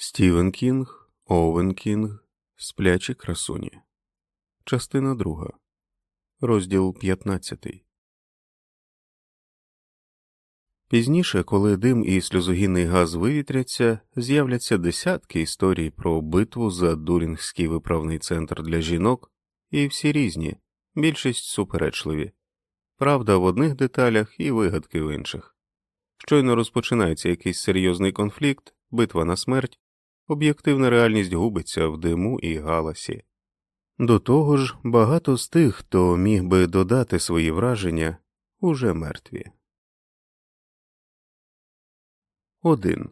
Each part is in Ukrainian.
Стівен Кінг, Овен Кінг, Сплячі красуні. Частина друга. Розділ 15. Пізніше, коли дим і сльозогінний газ вивітряться, з'являться десятки історій про битву за Дурінгський виправний центр для жінок, і всі різні, більшість суперечливі, правда в одних деталях і вигадки в інших. Щойно розпочинається якийсь серйозний конфлікт, битва на смерть, об'єктивна реальність губиться в диму і галасі. До того ж, багато з тих, хто міг би додати свої враження, уже мертві. 1.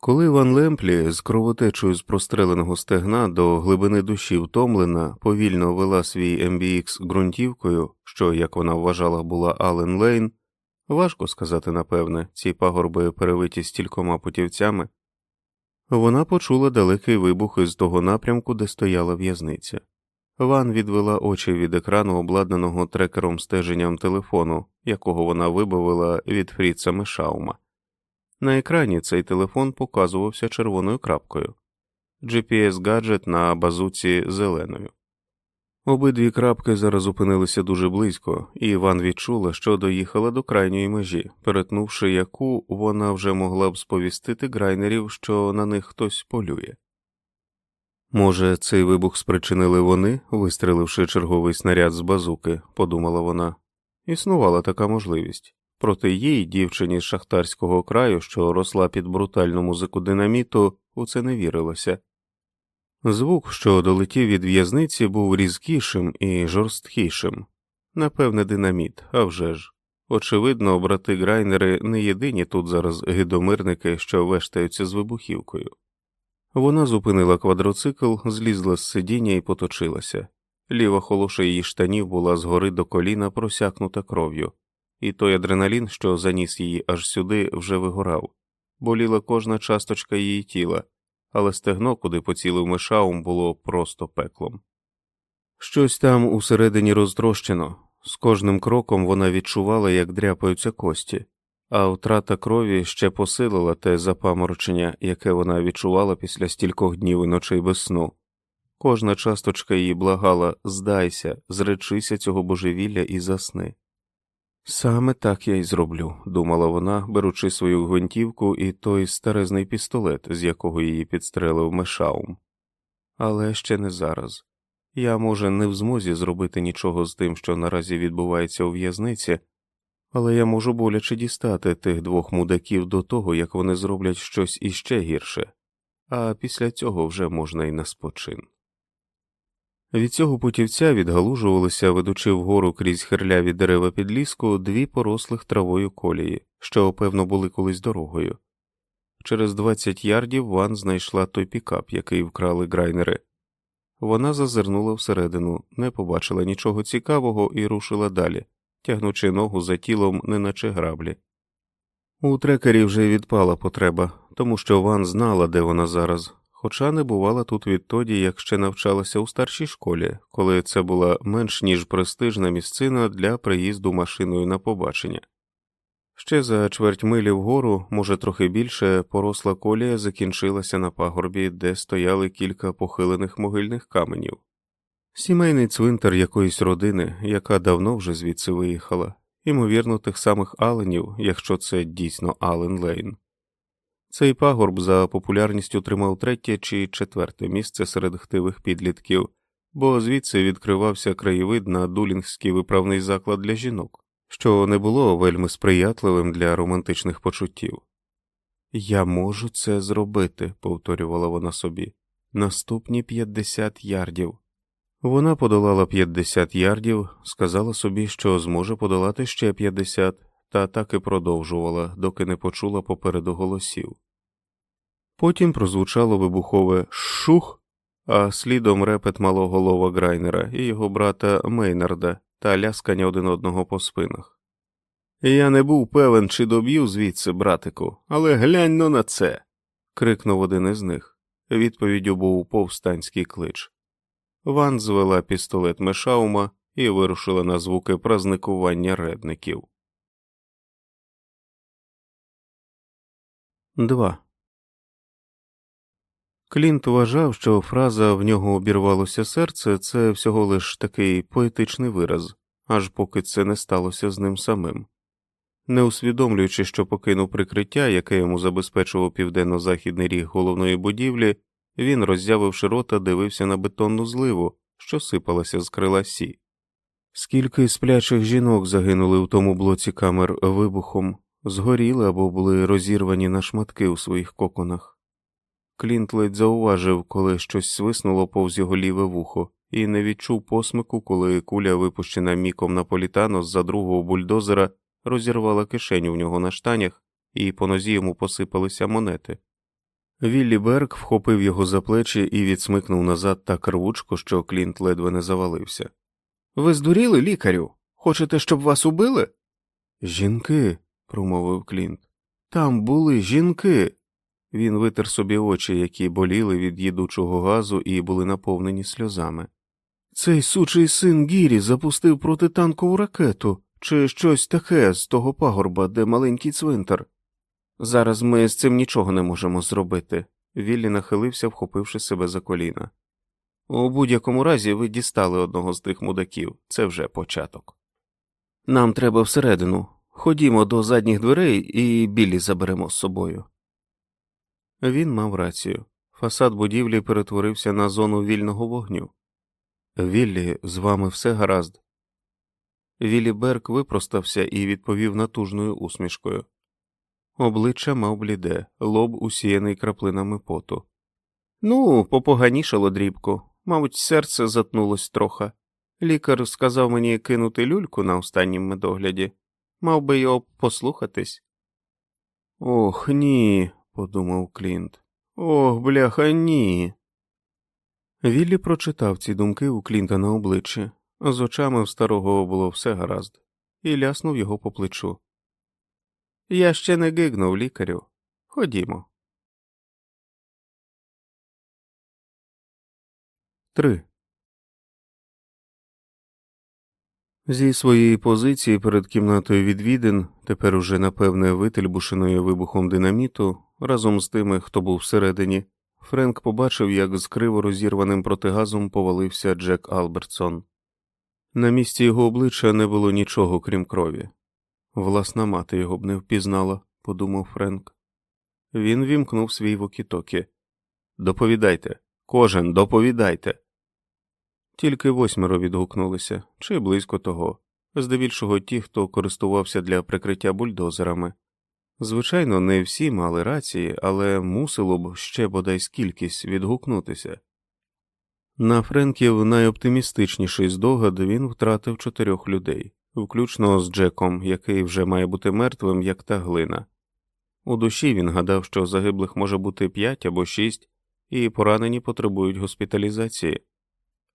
Коли Ван Лемплі з кровотечою з простреленого стегна до глибини душі втомлена повільно вела свій MBX ґрунтівкою, що, як вона вважала, була Ален Лейн, важко сказати напевне, ці пагорби перевиті стількома путівцями, вона почула далекий вибух із того напрямку, де стояла в'язниця. Ван відвела очі від екрану, обладнаного трекером стеженням телефону, якого вона вибавила від Фріца Мешаума. На екрані цей телефон показувався червоною крапкою, GPS гаджет на базуці зеленою. Обидві крапки зараз опинилися дуже близько, і Іван відчула, що доїхала до крайньої межі, перетнувши яку вона вже могла б сповістити грайнерів, що на них хтось полює. Може, цей вибух спричинили вони, вистріливши черговий снаряд з базуки, подумала вона. Існувала така можливість. Проти їй, дівчині з шахтарського краю, що росла під брутальну музику динаміту, у це не вірилося. Звук, що долетів від в'язниці, був різкішим і жорсткішим. Напевне, динаміт, а вже ж. Очевидно, брати грайнери не єдині тут зараз гидомирники, що вештаються з вибухівкою. Вона зупинила квадроцикл, злізла з сидіння і поточилася. Ліва холоша її штанів була згори до коліна просякнута кров'ю, і той адреналін, що заніс її аж сюди, вже вигорав, боліла кожна часточка її тіла, але стегно, куди поцілив мишаум, було просто пеклом. Щось там усередині розтрощено, з кожним кроком вона відчувала, як дряпаються кості а втрата крові ще посилила те запаморочення, яке вона відчувала після стількох днів і ночей без сну. Кожна часточка її благала здайся, зречися цього божевілля і засни. Саме так я й зроблю, думала вона, беручи свою гвинтівку і той старезний пістолет, з якого її підстрелив Мешаум. Але ще не зараз. Я, може, не в змозі зробити нічого з тим, що наразі відбувається у в'язниці, але я можу боляче дістати тих двох мудаків до того, як вони зроблять щось іще гірше, а після цього вже можна й на спочин. Від цього путівця відгалужувалися, ведучи вгору крізь херляві дерева під ліску, дві порослих травою колії, що, певно, були колись дорогою. Через двадцять ярдів Ван знайшла той пікап, який вкрали грайнери. Вона зазирнула всередину, не побачила нічого цікавого і рушила далі тягнучи ногу за тілом, неначе граблі. У трекері вже відпала потреба, тому що Ван знала, де вона зараз, хоча не бувала тут відтоді, як ще навчалася у старшій школі, коли це була менш ніж престижна місцина для приїзду машиною на побачення. Ще за чверть милі вгору, може трохи більше, поросла колія закінчилася на пагорбі, де стояли кілька похилених могильних каменів. Сімейний цвинтар якоїсь родини, яка давно вже звідси виїхала, ймовірно, тих самих Аленів, якщо це дійсно Ален Лейн. Цей пагорб за популярністю тримав третє чи четверте місце серед хтивих підлітків, бо звідси відкривався краєвид на дулінгський виправний заклад для жінок, що не було вельми сприятливим для романтичних почуттів. Я можу це зробити, повторювала вона собі, наступні 50 ярдів. Вона подолала 50 ярдів, сказала собі, що зможе подолати ще 50, та так і продовжувала, доки не почула попереду голосів. Потім прозвучало вибухове шух, а слідом репет малоголова Грайнера і його брата Мейнарда та ляскання один одного по спинах. Я не був певен, чи доб'ю звідси, братику, але глянь но на це. крикнув один із них. Відповіддю був повстанський клич. Ван звела пістолет Мешаума і вирушила на звуки празникування редників. 2. Клінт вважав, що фраза в нього обірвалося серце це всього лиш такий поетичний вираз, аж поки це не сталося з ним самим. Не усвідомлюючи, що покинув прикриття, яке йому забезпечував південно-західний ріг головної будівлі, він, роззявивши рота, дивився на бетонну зливу, що сипалася з крила сі. Скільки сплячих жінок загинули в тому блоці камер вибухом, згоріли або були розірвані на шматки у своїх коконах. Клінт ледь зауважив, коли щось свиснуло повз його ліве вухо, і не відчув посмику, коли куля, випущена міком Наполітано з за другого бульдозера, розірвала кишеню в нього на штанях, і по нозі йому посипалися монети. Віллі Берг вхопив його за плечі і відсмикнув назад так рвучко, що Клінт ледве не завалився. Ви здуріли, лікарю? Хочете, щоб вас убили? Жінки, промовив Клінт. Там були жінки. Він витер собі очі, які боліли від їдучого газу і були наповнені сльозами. Цей сучий син Гірі запустив протитанкову ракету чи щось таке з того пагорба, де маленький цвинтар. Зараз ми з цим нічого не можемо зробити. Віллі нахилився, вхопивши себе за коліна. У будь-якому разі ви дістали одного з тих мудаків, це вже початок. Нам треба всередину. Ходімо до задніх дверей і білі заберемо з собою. Він мав рацію. Фасад будівлі перетворився на зону вільного вогню. Віллі, з вами все гаразд. Віллі Берк випростався і відповів натужною усмішкою. Обличчя мав бліде, лоб усіяний краплинами поту. Ну, попоганішало дрібко, мабуть, серце затнулось трохи. Лікар сказав мені кинути люльку на останнім медогляді, мав би його послухатись. Ох, ні, подумав Клінт. Ох, бляха, ні. Віллі прочитав ці думки у Клінта на обличчі, з очами в старого було все гаразд, і ляснув його по плечу. Я ще не гигнув лікарю. Ходімо. 3. Зі своєї позиції перед кімнатою відвідин, тепер уже напевне вительбушеною вибухом динаміту, разом з тими, хто був всередині, Френк побачив, як з криво розірваним протигазом повалився Джек Албертсон. На місці його обличчя не було нічого, крім крові. Власна мати його б не впізнала, подумав Френк. Він вімкнув свій вокітокі. Доповідайте, кожен доповідайте. Тільки восьмеро відгукнулися, чи близько того, здебільшого ті, хто користувався для прикриття бульдозерами. Звичайно, не всі мали рації, але мусило б ще бодай скількись відгукнутися. На Френків найоптимістичніший здогад він втратив чотирьох людей, включно з Джеком, який вже має бути мертвим, як та глина. У душі він гадав, що загиблих може бути п'ять або шість, і поранені потребують госпіталізації.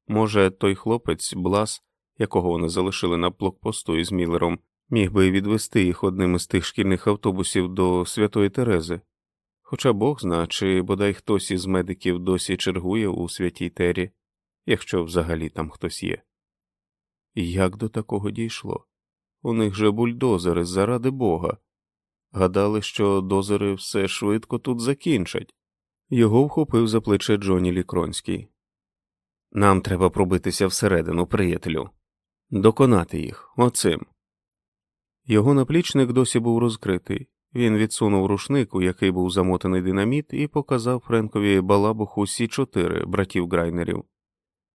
Може, той хлопець, Блас, якого вони залишили на блокпосту із Міллером, міг би відвести їх одним із тих шкільних автобусів до Святої Терези. Хоча Бог зна, чи бодай хтось із медиків досі чергує у святій тері, якщо взагалі там хтось є. Як до такого дійшло? У них же бульдозери заради Бога. Гадали, що дозери все швидко тут закінчать. Його вхопив за плече Джоні Лікронський. Нам треба пробитися всередину, приятелю, доконати їх оцим. Його наплічник досі був розкритий. Він відсунув рушник, у який був замотаний динаміт, і показав Френкові балабуху Сі 4 братів грайнерів.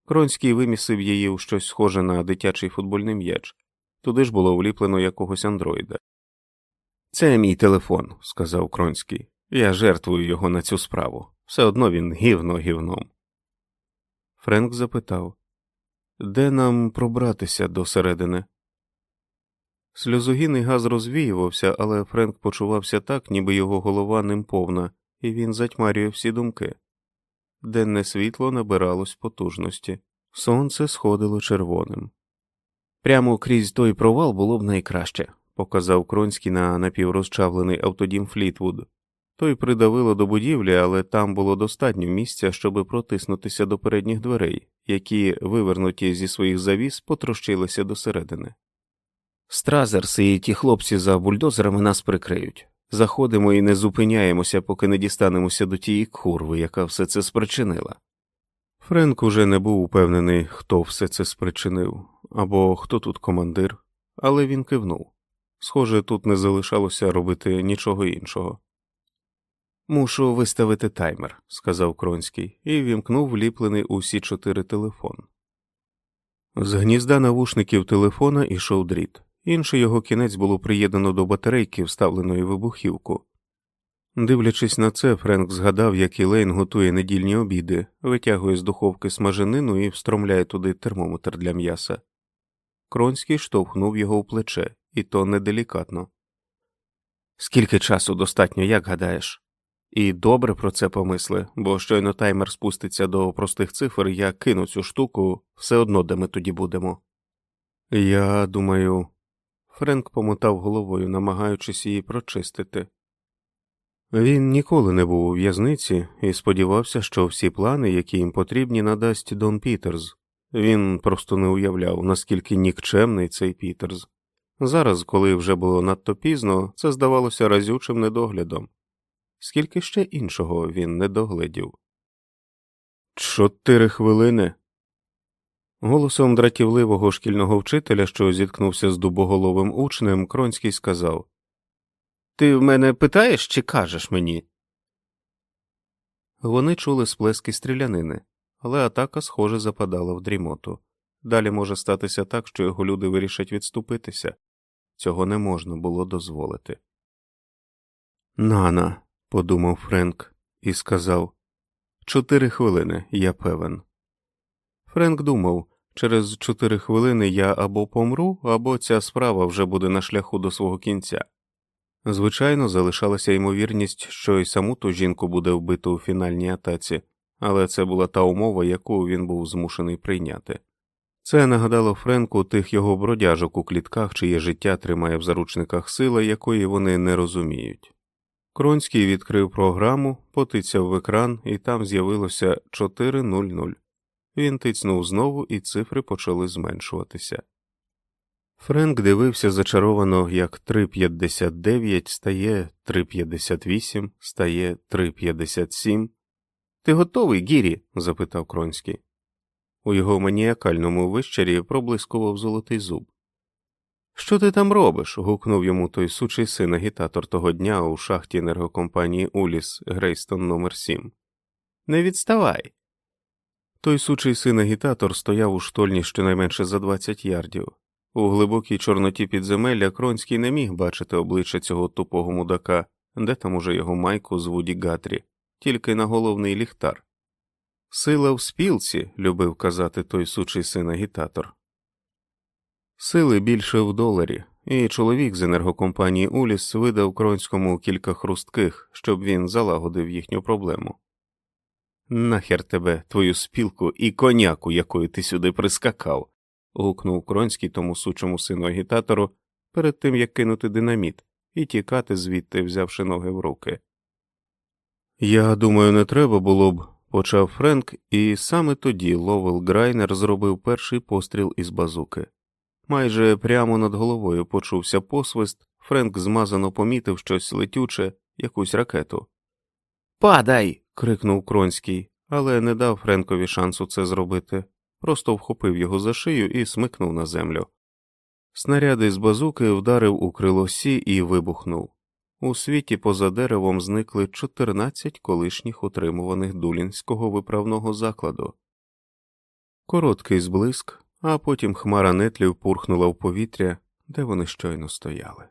Кронський вимісив її в щось схоже на дитячий футбольний м'яч, туди ж було вліплено якогось андроїда. Це мій телефон, сказав Кронський. Я жертвую його на цю справу. Все одно він гівно гівном. Френк запитав Де нам пробратися до середини? Сльозогінний газ розвіювався, але Френк почувався так, ніби його голова ним повна, і він затьмарює всі думки. Денне світло набиралось потужності, сонце сходило червоним. Прямо крізь той провал було б найкраще, показав Кронський на напіврозчавлений автодім Флітвуд. Той придавило до будівлі, але там було достатньо місця, щоб протиснутися до передніх дверей, які, вивернуті зі своїх завіс, потрощилися досередини. Стразерс і ті хлопці за бульдозерами нас прикриють. Заходимо і не зупиняємося, поки не дістанемося до тієї курви, яка все це спричинила. Френк уже не був упевнений, хто все це спричинив, або хто тут командир, але він кивнув. Схоже, тут не залишалося робити нічого іншого. Мушу виставити таймер, сказав Кронський, і вімкнув вліплений у всі чотири телефон. З гнізда навушників телефона ішов дріт. Інший його кінець було приєднано до батарейки, вставленої вибухівку. Дивлячись на це, Френк згадав, як Ілейн готує недільні обіди, витягує з духовки смаженину і встромляє туди термометр для м'яса. Кронський штовхнув його у плече, і то неделікатно. Скільки часу достатньо, як гадаєш? І добре про це помисли, бо щойно таймер спуститься до простих цифр, я кину цю штуку все одно, де ми тоді будемо. Я думаю, Френк помотав головою, намагаючись її прочистити. Він ніколи не був у в'язниці і сподівався, що всі плани, які їм потрібні, надасть Дон Пітерс. Він просто не уявляв, наскільки нікчемний цей Пітерс. Зараз, коли вже було надто пізно, це здавалося разючим недоглядом. Скільки ще іншого він не догледів. Чотири хвилини. Голосом дратівливого шкільного вчителя, що зіткнувся з дубоголовим учнем, Кронський сказав Ти в мене питаєш чи кажеш мені? Вони чули сплески стрілянини, але атака, схоже, западала в дрімоту. Далі може статися так, що його люди вирішать відступитися. Цього не можна було дозволити. Нана, подумав Френк і сказав Чотири хвилини, я певен. Френк думав через чотири хвилини я або помру, або ця справа вже буде на шляху до свого кінця. Звичайно, залишалася ймовірність, що й саму ту жінку буде вбито у фінальній атаці, але це була та умова, яку він був змушений прийняти. Це нагадало Френку тих його бродяжок у клітках, чиє життя тримає в заручниках сила, якої вони не розуміють. Кронський відкрив програму, потицяв в екран, і там з'явилося 4.00. Він тицнув знову, і цифри почали зменшуватися. Френк дивився зачаровано, як 3.59 стає 3.58, стає 3.57. Ти готовий, Гірі? запитав Кронський. У його маніакальному вищарі проблискував золотий зуб. Що ти там робиш? гукнув йому той сучий син агітатор того дня у шахті енергокомпанії Уліс Грейстон номер 7 Не відставай. Той сучий син агітатор стояв у штольні щонайменше за 20 ярдів. У глибокій чорноті підземелля Кронський не міг бачити обличчя цього тупого мудака, де там уже його майку з Вуді Гатрі, тільки на головний ліхтар. Сила в спілці, любив казати той сучий син агітатор. Сили більше в доларі, і чоловік з енергокомпанії Уліс видав Кронському кілька хрустких, щоб він залагодив їхню проблему. Нахер тебе, твою спілку і коняку, якою ти сюди прискакав. гукнув Кронський тому сучому сину агітатору перед тим як кинути динаміт і тікати звідти, взявши ноги в руки. Я думаю, не треба було б, почав Френк, і саме тоді Ловел Грайнер зробив перший постріл із базуки. Майже прямо над головою почувся посвист, Френк змазано помітив щось летюче, якусь ракету. Падай. крикнув Кронський, але не дав Френкові шансу це зробити, просто вхопив його за шию і смикнув на землю. Снаряди з базуки вдарив у крило Сі і вибухнув. У світі поза деревом зникли 14 колишніх утримуваних дулінського виправного закладу. Короткий зблиск, а потім хмара нетлів пурхнула в повітря, де вони щойно стояли.